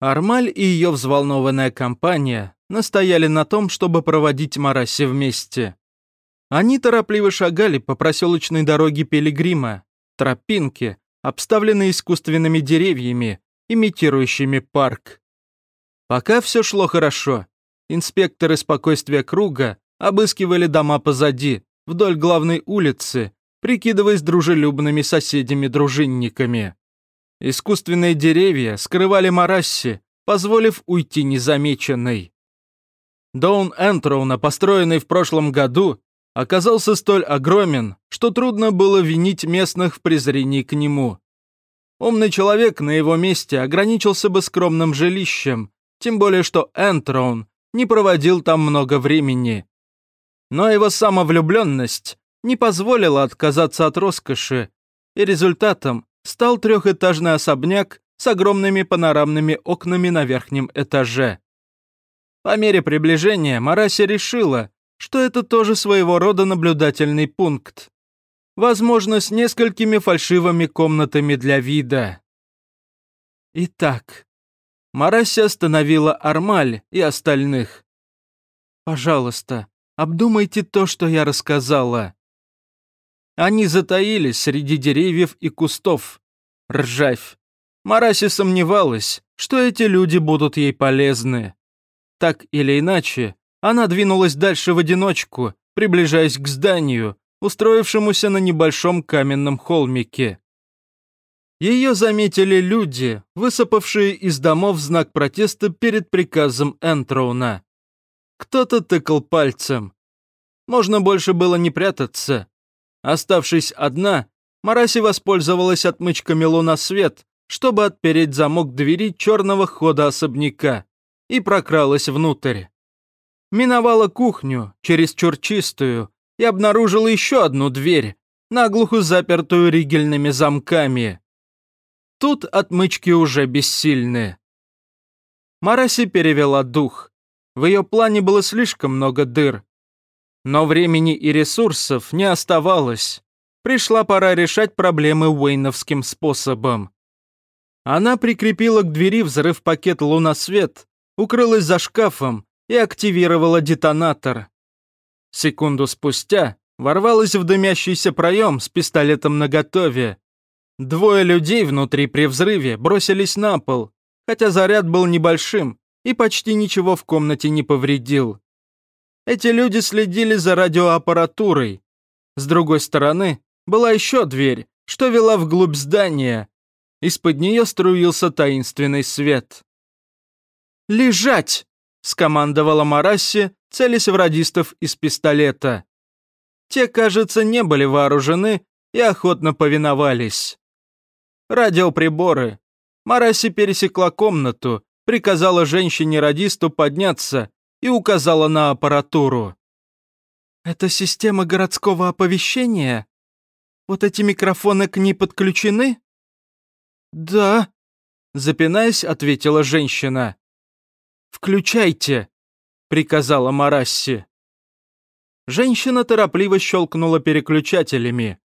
Армаль и ее взволнованная компания настояли на том, чтобы проводить Мараси вместе. Они торопливо шагали по проселочной дороге Пилигрима, тропинке, обставленной искусственными деревьями, имитирующими парк. Пока все шло хорошо. Инспекторы спокойствия круга обыскивали дома позади, вдоль главной улицы, прикидываясь дружелюбными соседями-дружинниками. Искусственные деревья скрывали Марасси, позволив уйти незамеченной. Доун Энтроуна, построенный в прошлом году, оказался столь огромен, что трудно было винить местных в презрении к нему. Умный человек на его месте ограничился бы скромным жилищем, тем более что Энтроун не проводил там много времени. Но его самовлюбленность не позволила отказаться от роскоши, и результатом стал трехэтажный особняк с огромными панорамными окнами на верхнем этаже. По мере приближения Мараси решила, что это тоже своего рода наблюдательный пункт. Возможно, с несколькими фальшивыми комнатами для вида. Итак, Мараси остановила Армаль и остальных. «Пожалуйста, обдумайте то, что я рассказала». Они затаились среди деревьев и кустов. Ржавь. Мараси сомневалась, что эти люди будут ей полезны. Так или иначе, она двинулась дальше в одиночку, приближаясь к зданию, устроившемуся на небольшом каменном холмике. Ее заметили люди, высыпавшие из домов знак протеста перед приказом Энтроуна. Кто-то тыкал пальцем. Можно больше было не прятаться. Оставшись одна, Мараси воспользовалась отмычками лунасвет, чтобы отпереть замок двери черного хода особняка, и прокралась внутрь миновала кухню, чересчур чистую, и обнаружила еще одну дверь, наглухо запертую ригельными замками. Тут отмычки уже бессильны. Мараси перевела дух. В ее плане было слишком много дыр. Но времени и ресурсов не оставалось. Пришла пора решать проблемы уэйновским способом. Она прикрепила к двери взрыв пакет лунасвет, укрылась за шкафом и активировала детонатор. Секунду спустя ворвалась в дымящийся проем с пистолетом наготове. Двое людей внутри при взрыве бросились на пол, хотя заряд был небольшим и почти ничего в комнате не повредил. Эти люди следили за радиоаппаратурой. С другой стороны была еще дверь, что вела вглубь здания. Из-под нее струился таинственный свет. «Лежать!» скомандовала Марасси, целясь в радистов из пистолета. Те, кажется, не были вооружены и охотно повиновались. Радиоприборы. Мараси пересекла комнату, приказала женщине-радисту подняться и указала на аппаратуру. «Это система городского оповещения? Вот эти микрофоны к ней подключены?» «Да», — запинаясь, ответила женщина. «Включайте!» — приказала Марасси. Женщина торопливо щелкнула переключателями.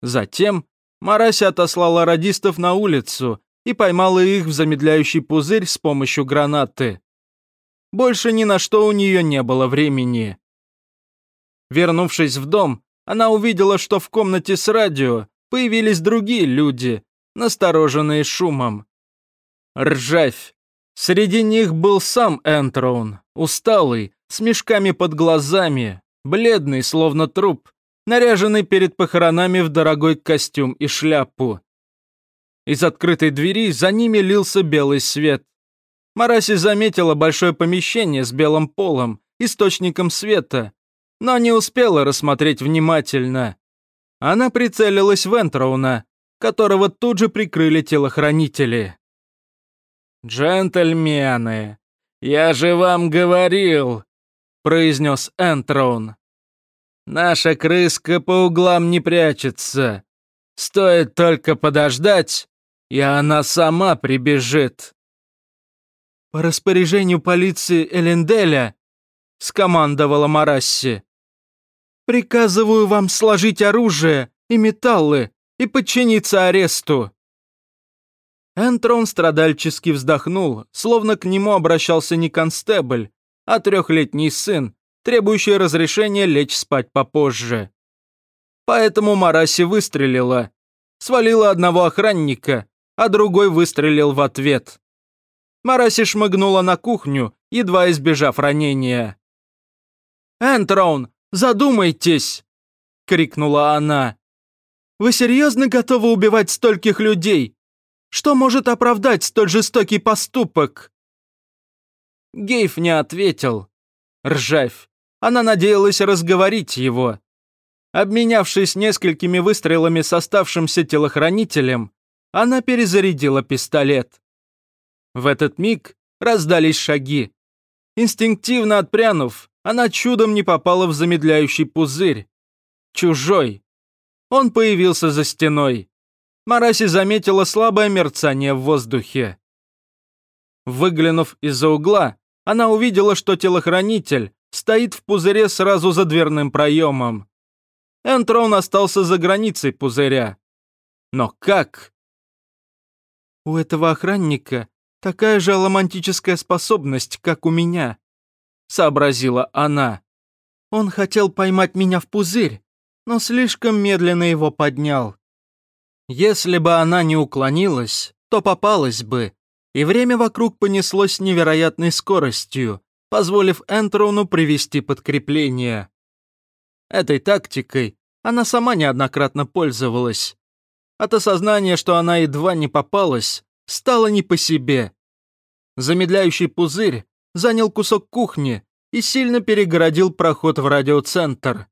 Затем Марасси отослала радистов на улицу и поймала их в замедляющий пузырь с помощью гранаты. Больше ни на что у нее не было времени. Вернувшись в дом, она увидела, что в комнате с радио появились другие люди, настороженные шумом. Ржавь, Среди них был сам Энтроун, усталый, с мешками под глазами, бледный, словно труп, наряженный перед похоронами в дорогой костюм и шляпу. Из открытой двери за ними лился белый свет. Мараси заметила большое помещение с белым полом, источником света, но не успела рассмотреть внимательно. Она прицелилась в Энтроуна, которого тут же прикрыли телохранители. «Джентльмены, я же вам говорил», — произнес Энтрон. «Наша крыска по углам не прячется. Стоит только подождать, и она сама прибежит». «По распоряжению полиции Эленделя», — скомандовала Марасси, «приказываю вам сложить оружие и металлы и подчиниться аресту». Энтрон страдальчески вздохнул, словно к нему обращался не констебль, а трехлетний сын, требующий разрешения лечь спать попозже. Поэтому Мараси выстрелила. Свалила одного охранника, а другой выстрелил в ответ. Мараси шмыгнула на кухню, едва избежав ранения. «Энтроун, задумайтесь!» — крикнула она. «Вы серьезно готовы убивать стольких людей? Что может оправдать столь жестокий поступок?» Гейв не ответил. Ржавь. Она надеялась разговорить его. Обменявшись несколькими выстрелами с оставшимся телохранителем, она перезарядила пистолет. В этот миг раздались шаги. Инстинктивно отпрянув, она чудом не попала в замедляющий пузырь. Чужой. Он появился за стеной. Мараси заметила слабое мерцание в воздухе. Выглянув из-за угла, она увидела, что телохранитель стоит в пузыре сразу за дверным проемом. Энтрон остался за границей пузыря. Но как? У этого охранника такая же аломантическая способность, как у меня, сообразила она. Он хотел поймать меня в пузырь, но слишком медленно его поднял. Если бы она не уклонилась, то попалась бы, и время вокруг понеслось невероятной скоростью, позволив Энтрону привести подкрепление. Этой тактикой она сама неоднократно пользовалась. От осознания, что она едва не попалась, стало не по себе. Замедляющий пузырь занял кусок кухни и сильно перегородил проход в радиоцентр.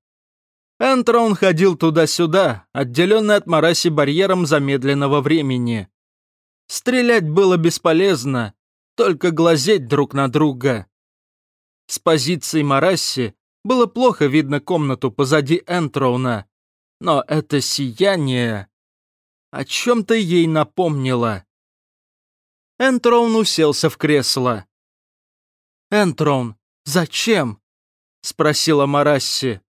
Энтрон ходил туда-сюда, отделенный от Мараси барьером замедленного времени. Стрелять было бесполезно, только глазеть друг на друга. С позиции Марасси было плохо видно комнату позади Энтроуна, но это сияние о чем-то ей напомнило. Энтроун уселся в кресло. «Энтроун, зачем?» — спросила Марасси.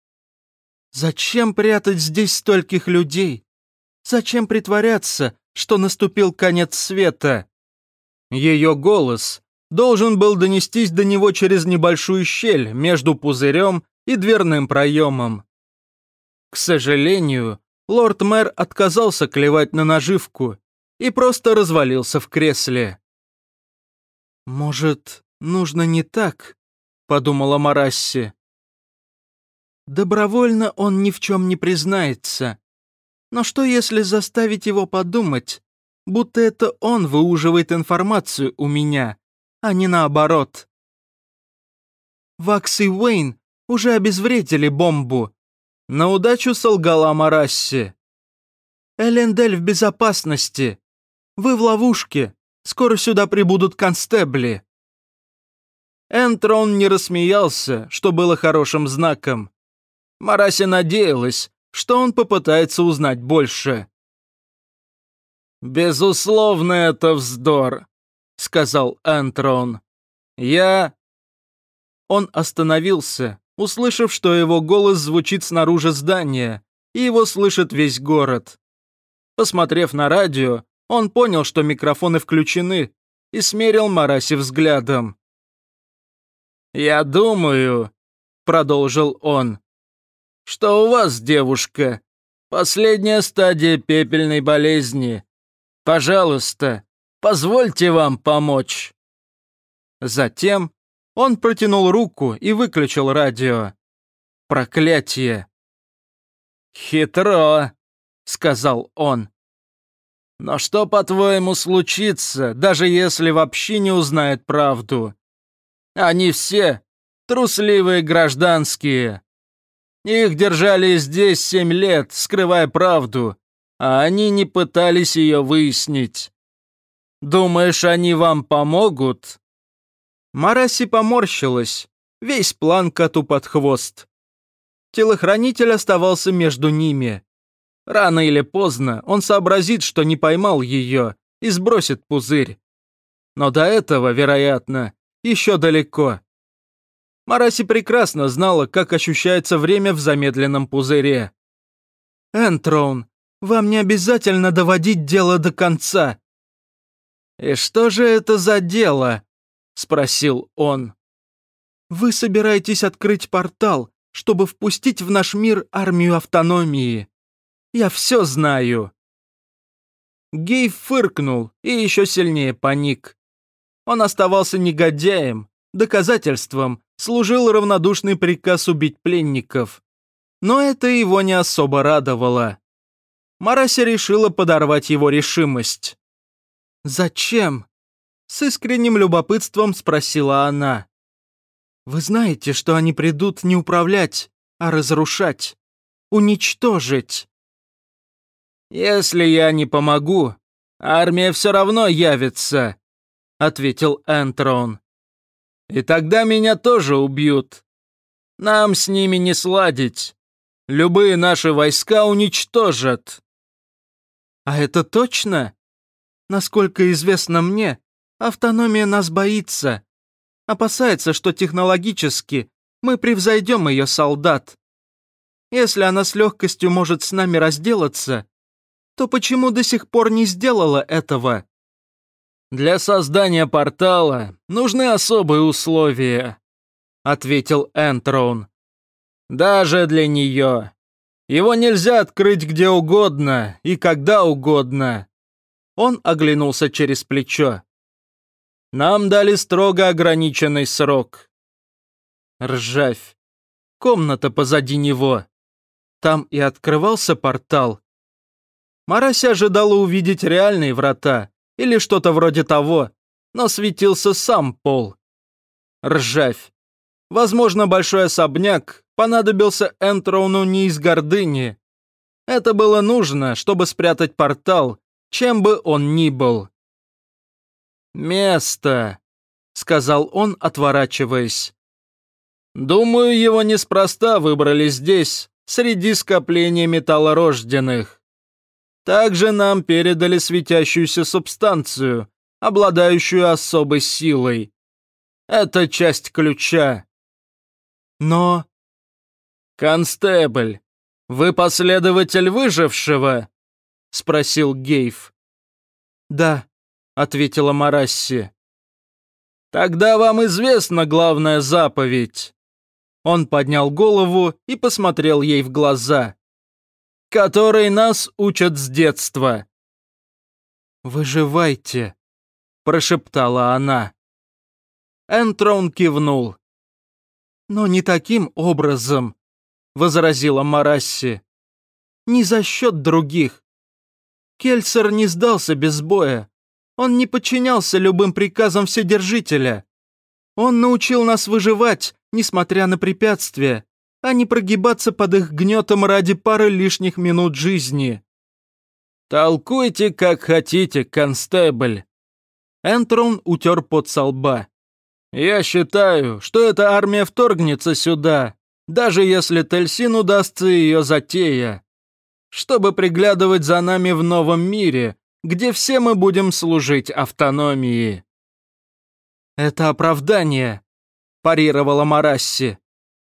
«Зачем прятать здесь стольких людей? Зачем притворяться, что наступил конец света?» Ее голос должен был донестись до него через небольшую щель между пузырем и дверным проемом. К сожалению, лорд-мэр отказался клевать на наживку и просто развалился в кресле. «Может, нужно не так?» — подумала Марасси. Добровольно он ни в чем не признается. Но что если заставить его подумать, будто это он выуживает информацию у меня, а не наоборот. Вакс и Уэйн уже обезвредили бомбу. На удачу солгала Марасси. Элендель в безопасности. Вы в ловушке. Скоро сюда прибудут констебли. Энтрон не рассмеялся, что было хорошим знаком. Мараси надеялась, что он попытается узнать больше. «Безусловно, это вздор», — сказал Энтрон. «Я...» Он остановился, услышав, что его голос звучит снаружи здания, и его слышит весь город. Посмотрев на радио, он понял, что микрофоны включены, и смерил Мараси взглядом. «Я думаю», — продолжил он, — «что у вас, девушка, последняя стадия пепельной болезни. Пожалуйста, Позвольте вам помочь». Затем он протянул руку и выключил радио. Проклятие. «Хитро», — сказал он. «Но что, по-твоему, случится, даже если вообще не узнает правду? Они все трусливые гражданские. Их держали здесь семь лет, скрывая правду, а они не пытались ее выяснить. Думаешь, они вам помогут?» Мараси поморщилась. Весь план коту под хвост. Телохранитель оставался между ними. Рано или поздно он сообразит, что не поймал ее, и сбросит пузырь. Но до этого, вероятно, еще далеко. Мараси прекрасно знала, как ощущается время в замедленном пузыре. «Энтроун, вам не обязательно доводить дело до конца», «И что же это за дело?» — спросил он. «Вы собираетесь открыть портал, чтобы впустить в наш мир армию автономии. Я все знаю». Гей фыркнул и еще сильнее паник. Он оставался негодяем, доказательством служил равнодушный приказ убить пленников. Но это его не особо радовало. Марася решила подорвать его решимость. «Зачем?» — с искренним любопытством спросила она. «Вы знаете, что они придут не управлять, а разрушать, уничтожить». «Если я не помогу, армия все равно явится», — ответил Энтрон. «И тогда меня тоже убьют. Нам с ними не сладить. Любые наши войска уничтожат». «А это точно?» Насколько известно мне, автономия нас боится. Опасается, что технологически мы превзойдем ее солдат. Если она с легкостью может с нами разделаться, то почему до сих пор не сделала этого? Для создания портала нужны особые условия, ответил Энтрон. Даже для нее. Его нельзя открыть где угодно и когда угодно. Он оглянулся через плечо. «Нам дали строго ограниченный срок». Ржавь. Комната позади него. Там и открывался портал. Марася ожидала увидеть реальные врата или что-то вроде того, но светился сам пол. Ржавь. Возможно, большой особняк понадобился Энтроуну не из гордыни. Это было нужно, чтобы спрятать портал чем бы он ни был. «Место», — сказал он, отворачиваясь. «Думаю, его неспроста выбрали здесь, среди скопления металлорожденных. Также нам передали светящуюся субстанцию, обладающую особой силой. Это часть ключа. Но... Констебль, вы последователь выжившего? — спросил Гейв. «Да», — ответила Марасси. «Тогда вам известна главная заповедь». Он поднял голову и посмотрел ей в глаза. «Которой нас учат с детства». «Выживайте», — прошептала она. Энтрон кивнул. «Но не таким образом», — возразила Марасси. «Не за счет других. Кельсер не сдался без боя. Он не подчинялся любым приказам Вседержителя. Он научил нас выживать, несмотря на препятствия, а не прогибаться под их гнетом ради пары лишних минут жизни. «Толкуйте, как хотите, констебль». Энтрон утер под со лба. «Я считаю, что эта армия вторгнется сюда, даже если Тельсин удастся ее затея чтобы приглядывать за нами в новом мире, где все мы будем служить автономии». «Это оправдание», – парировала Марасси.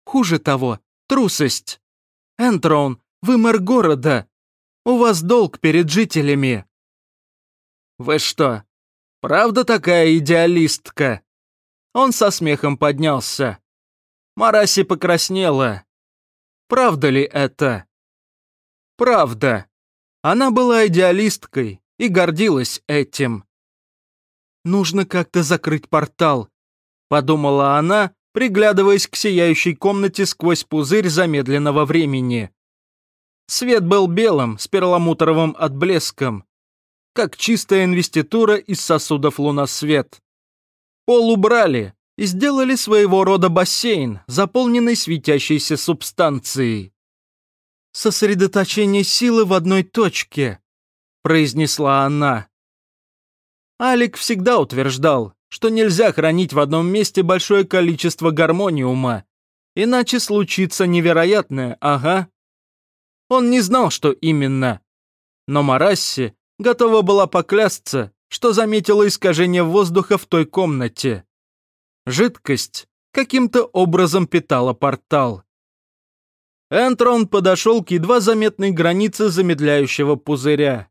«Хуже того, трусость. Энтрон, вы мэр города. У вас долг перед жителями». «Вы что, правда такая идеалистка?» Он со смехом поднялся. Мараси покраснела. «Правда ли это?» Правда. Она была идеалисткой и гордилась этим. «Нужно как-то закрыть портал», — подумала она, приглядываясь к сияющей комнате сквозь пузырь замедленного времени. Свет был белым, с перламутровым отблеском, как чистая инвеститура из сосудов луносвет. Пол убрали и сделали своего рода бассейн, заполненный светящейся субстанцией. «Сосредоточение силы в одной точке», — произнесла она. Алик всегда утверждал, что нельзя хранить в одном месте большое количество гармониума, иначе случится невероятное, ага. Он не знал, что именно. Но Марасси готова была поклясться, что заметила искажение воздуха в той комнате. Жидкость каким-то образом питала портал. Энтрон подошел к едва заметной границе замедляющего пузыря.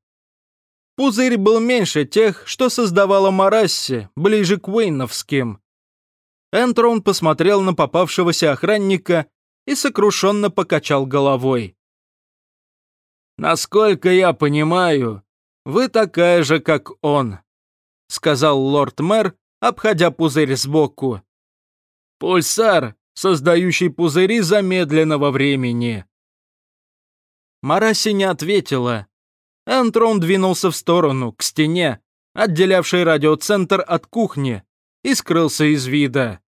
Пузырь был меньше тех, что создавала Марасси, ближе к Уэйновским. Энтрон посмотрел на попавшегося охранника и сокрушенно покачал головой. «Насколько я понимаю, вы такая же, как он», сказал лорд-мэр, обходя пузырь сбоку. «Пульсар, создающий пузыри замедленного времени». Мараси не ответила. Энтрон двинулся в сторону, к стене, отделявшей радиоцентр от кухни, и скрылся из вида.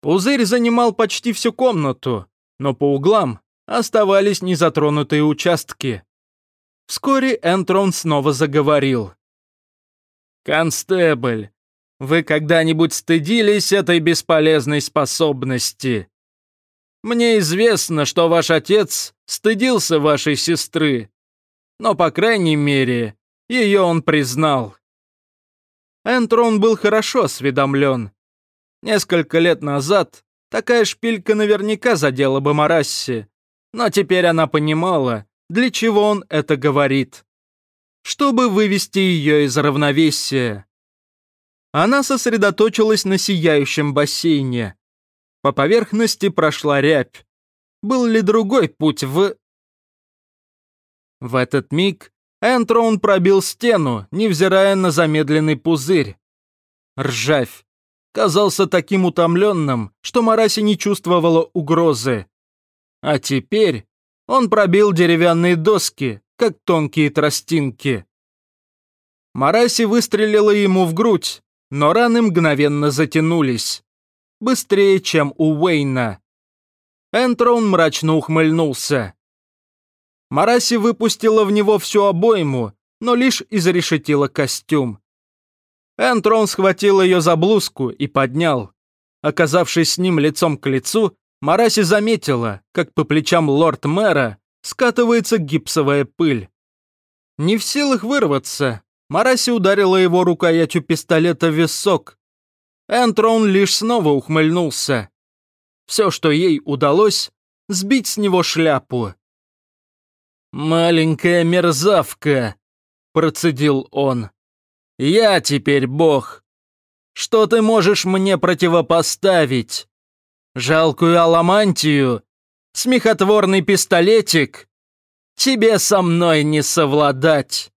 Пузырь занимал почти всю комнату, но по углам оставались незатронутые участки. Вскоре Энтрон снова заговорил. «Констебль, вы когда-нибудь стыдились этой бесполезной способности? Мне известно, что ваш отец стыдился вашей сестры, но, по крайней мере, ее он признал». Энтрон был хорошо осведомлен. Несколько лет назад такая шпилька наверняка задела бы Марасси, но теперь она понимала, для чего он это говорит. Чтобы вывести ее из равновесия. Она сосредоточилась на сияющем бассейне. По поверхности прошла рябь. Был ли другой путь в... В этот миг Энтрон пробил стену, невзирая на замедленный пузырь. Ржавь казался таким утомленным, что Мараси не чувствовала угрозы. А теперь он пробил деревянные доски, как тонкие тростинки. Мараси выстрелила ему в грудь, но раны мгновенно затянулись. Быстрее, чем у Уэйна. Энтрон мрачно ухмыльнулся. Мараси выпустила в него всю обойму, но лишь изрешетила костюм. Энтрон схватил ее за блузку и поднял. Оказавшись с ним лицом к лицу, Мараси заметила, как по плечам лорд-мэра скатывается гипсовая пыль. Не в силах вырваться, Мараси ударила его рукоятью пистолета в висок. Энтрон лишь снова ухмыльнулся. Все, что ей удалось, сбить с него шляпу. «Маленькая мерзавка», — процедил он. Я теперь бог. Что ты можешь мне противопоставить? Жалкую аламантию? Смехотворный пистолетик? Тебе со мной не совладать.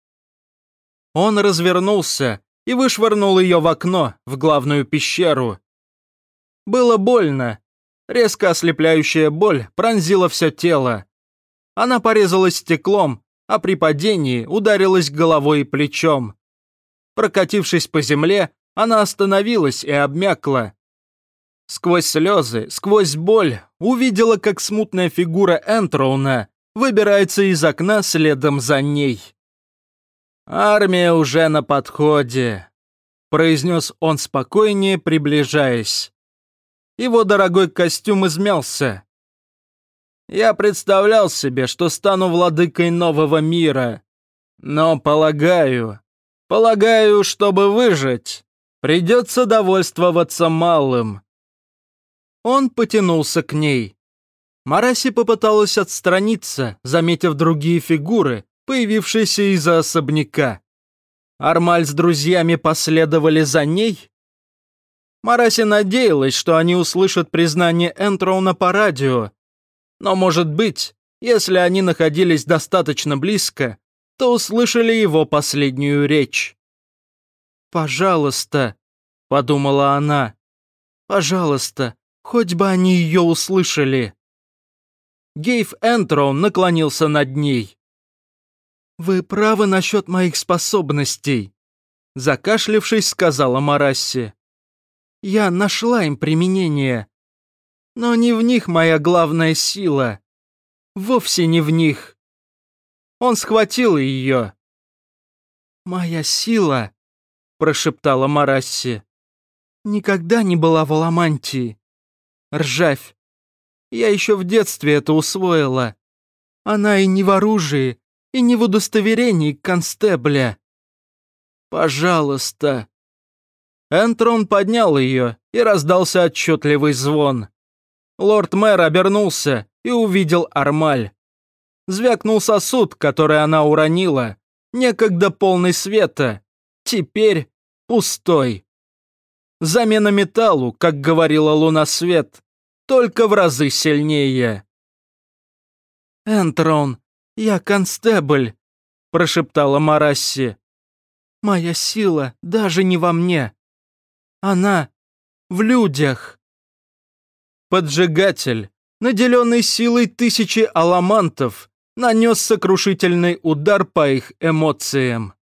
Он развернулся и вышвырнул ее в окно, в главную пещеру. Было больно. Резко ослепляющая боль пронзила все тело. Она порезалась стеклом, а при падении ударилась головой и плечом. Прокатившись по земле, она остановилась и обмякла. Сквозь слезы, сквозь боль увидела, как смутная фигура Энтроуна выбирается из окна следом за ней. «Армия уже на подходе», — произнес он спокойнее, приближаясь. Его дорогой костюм измялся. «Я представлял себе, что стану владыкой нового мира, но, полагаю, Полагаю, чтобы выжить, придется довольствоваться малым». Он потянулся к ней. Мараси попыталась отстраниться, заметив другие фигуры, появившиеся из-за особняка. Армаль с друзьями последовали за ней? Мараси надеялась, что они услышат признание Энтроуна по радио. Но, может быть, если они находились достаточно близко, то услышали его последнюю речь. «Пожалуйста», — подумала она, — «пожалуйста, хоть бы они ее услышали». Гейв Энтрон наклонился над ней. «Вы правы насчет моих способностей», — закашлившись, сказала Марасси. «Я нашла им применение. Но не в них моя главная сила. Вовсе не в них. Он схватил ее. «Моя сила», — прошептала Марасси, — «никогда не была в Аламантии. Ржавь. Я еще в детстве это усвоила. Она и не в оружии, и не в удостоверении констебля. Пожалуйста». Энтрон поднял ее, и раздался отчетливый звон. Лорд-мэр обернулся и увидел Армаль. Звякнул сосуд, который она уронила. некогда полный света, теперь пустой. Замена металлу, как говорила Луна Свет, только в разы сильнее. «Энтрон, я констебль», – прошептала Марасси. «Моя сила даже не во мне. Она в людях». Поджигатель, наделенный силой тысячи аламантов, нанес сокрушительный удар по их эмоциям.